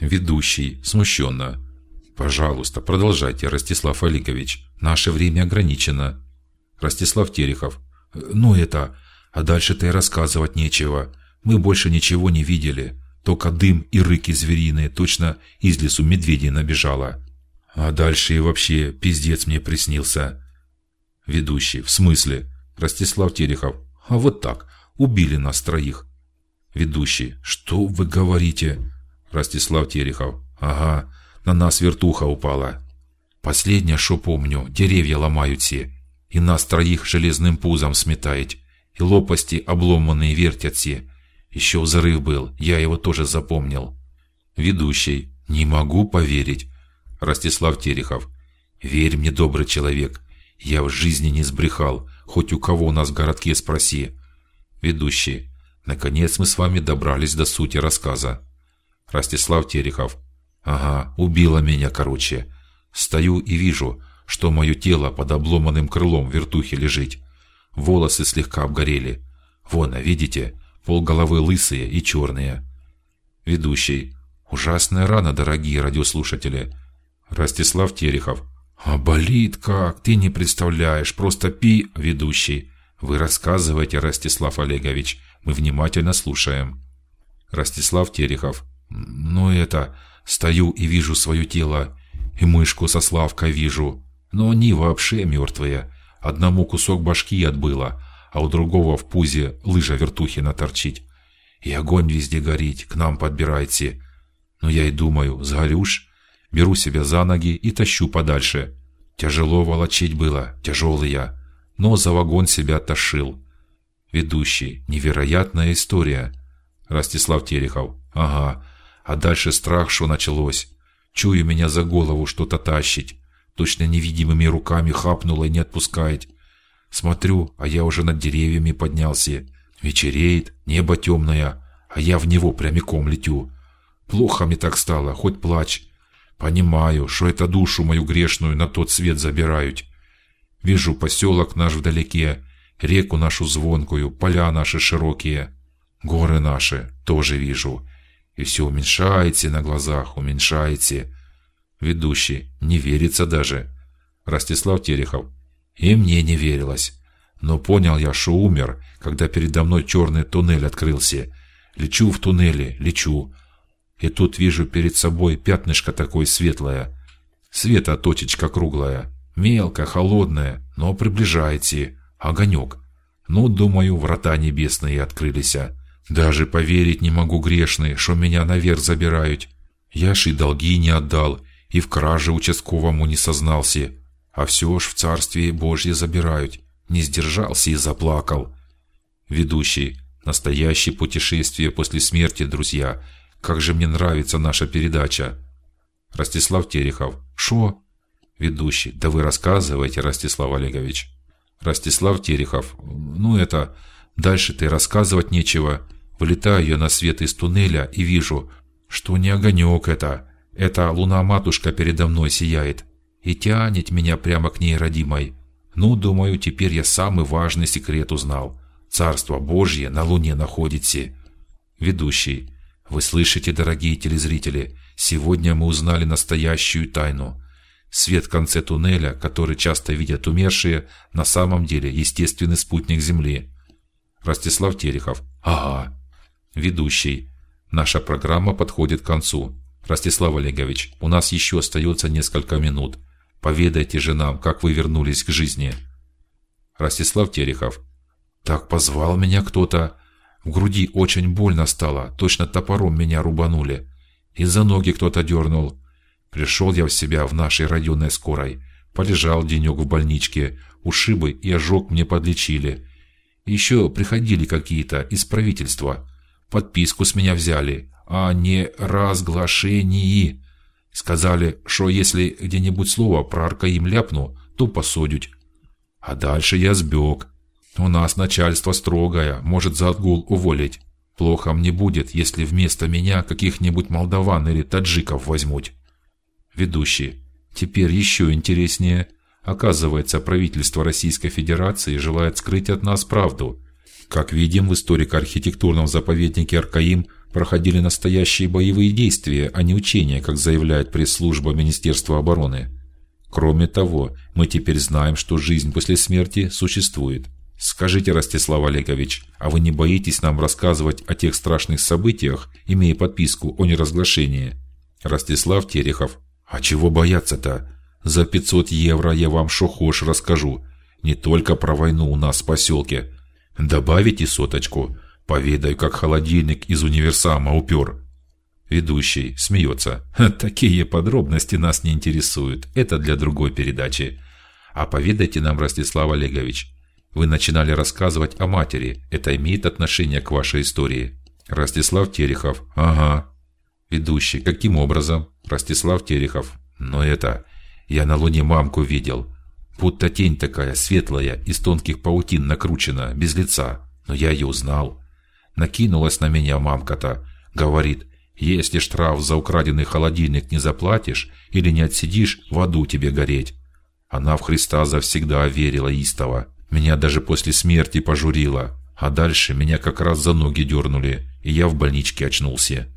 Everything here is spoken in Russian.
Ведущий смущенно. Пожалуйста, продолжайте, Ростислав Олегович. Наше время ограничено. Ростислав Терехов. Ну это, а дальше-то рассказывать нечего. Мы больше ничего не видели, только дым и рыки звериные, точно из лесу медведей набежало. А дальше и вообще пиздец мне приснился. Ведущий. В смысле? Ростислав Терехов. А вот так. Убили нас троих. Ведущий. Что вы говорите? Ростислав Терехов. Ага. На нас вертуха упала. Последнее, что помню, деревья ломают все, и нас троих железным пузом сметает, и лопасти обломанные вертят все. Еще взрыв был, я его тоже запомнил. Ведущий. Не могу поверить. Ростислав Терехов. Верь мне, добрый человек. Я в жизни не сбрехал, хоть у кого у нас в городке спроси. Ведущий. Наконец мы с вами добрались до сути рассказа. Ростислав Терехов. Ага, убила меня, короче. Стою и вижу, что мое тело под обломанным крылом вертухи лежит. Волосы слегка обгорели. Вон, а видите, пол головы лысые и черные. Ведущий. Ужасная рана, дорогие радиослушатели. Ростислав Терехов. А болит как, ты не представляешь, просто пи, ведущий. Вы рассказывайте, Ростислав Олегович, мы внимательно слушаем. Ростислав Терехов. Ну это, стою и вижу свое тело, и мышку со Славкой вижу, но они вообще мертвые. Одному кусок башки отбыло, а у другого в пузе лыжа вертухина торчит. И огонь везде горит, к нам подбирайте. Но я и думаю, сгорюш, беру себя за ноги и тащу подальше. Тяжело волочить было, тяжелый я, но за вагон себя тащил. Ведущий, невероятная история. Ростислав Терехов. Ага. А дальше страх, что началось. Чую меня за голову что-то тащить, точно невидимыми руками хапнуло и не отпускает. Смотрю, а я уже над деревьями поднялся. Вечереет, небо темное, а я в него прямиком летю. Плохо мне так стало, хоть плачь. Понимаю, что это душу мою грешную на тот свет забирают. Вижу поселок наш вдалеке, реку нашу звонкую, поля наши широкие, горы наши тоже вижу. И все уменьшается на глазах, уменьшается. Ведущий не верится даже. Ростислав Терехов. И мне не верилось. Но понял я, что умер, когда передо мной черный туннель открылся. Лечу в туннеле, лечу, и тут вижу перед собой пятнышко такое светлое. Света точечка круглая, мелкая, холодная, но приближается. Огонек. Ну, думаю, врата небесные открылись. Даже поверить не могу грешный, что меня наверх забирают. Я ж и долги не отдал, и в краже участковому не сознался, а все ж в царствие Божье забирают. Не сдержался и заплакал. Ведущий. Настоящее путешествие после смерти, друзья. Как же мне нравится наша передача. Ростислав Терехов. Шо? Ведущий. Да вы рассказывайте, Ростислав Олегович. Ростислав Терехов. Ну это дальше ты рассказывать нечего. Вылетаю я на свет из туннеля и вижу, что не огонек это, это луна матушка передо мной сияет и тянет меня прямо к ней родимой. Ну, думаю, теперь я самый важный секрет узнал. Царство Божье на луне находится. Ведущий. Вы слышите, дорогие телезрители? Сегодня мы узнали настоящую тайну. Свет в конце туннеля, который часто видят умершие, на самом деле естественный спутник Земли. Ростислав Терехов. Ага. Ведущий. Наша программа подходит к концу. Ростислав Олегович, у нас еще остается несколько минут. Поведайте же нам, как вы вернулись к жизни. Ростислав Терехов. Так позвал меня кто-то. В груди очень больно стало, точно топором меня рубанули. И за ноги кто-то дернул. Пришел я в себя в нашей районной скорой, полежал денек в больничке, ушибы и ожог мне подлечили. Еще приходили какие-то из правительства, подписку с меня взяли о не разглашении. Сказали, что если где-нибудь слово про Аркаим ляпну, то посадят. А дальше я сбег. У нас начальство строгое, может за отгул уволить. Плохо мне будет, если вместо меня каких-нибудь молдаван или таджиков возьмут. Ведущий. Теперь еще интереснее. Оказывается, правительство Российской Федерации желает скрыть от нас правду. Как видим, в историко-архитектурном заповеднике Аркаим проходили настоящие боевые действия, а не учения, как заявляет пресс-служба Министерства обороны. Кроме того, мы теперь знаем, что жизнь после смерти существует. Скажите, Ростислав Олегович, а вы не боитесь нам рассказывать о тех страшных событиях, имея подписку о неразглашении? Ростислав Терехов. А чего бояться-то? За 500 евро я вам что хошь расскажу. Не только про войну у нас в поселке. Добавите соточку. Поведаю, как холодильник из универсама упер. Ведущий смеется. Такие подробности нас не интересуют. Это для другой передачи. А поведайте нам, Ростислав Олегович, вы начинали рассказывать о матери. Это имеет отношение к вашей истории. Ростислав Терехов. Ага. Ведущий. Каким образом? Ростислав Терехов. Но это я на луне мамку видел. Будто тень такая светлая, из тонких паутин накручена, без лица. Но я ее узнал. Накинулась на меня мамка-то, говорит: если штраф за украденный холодильник не заплатишь или не отсидишь, в аду тебе гореть. Она в Христа завсегда верила истово. Меня даже после смерти пожурила, а дальше меня как раз за ноги дернули, и я в больничке очнулся.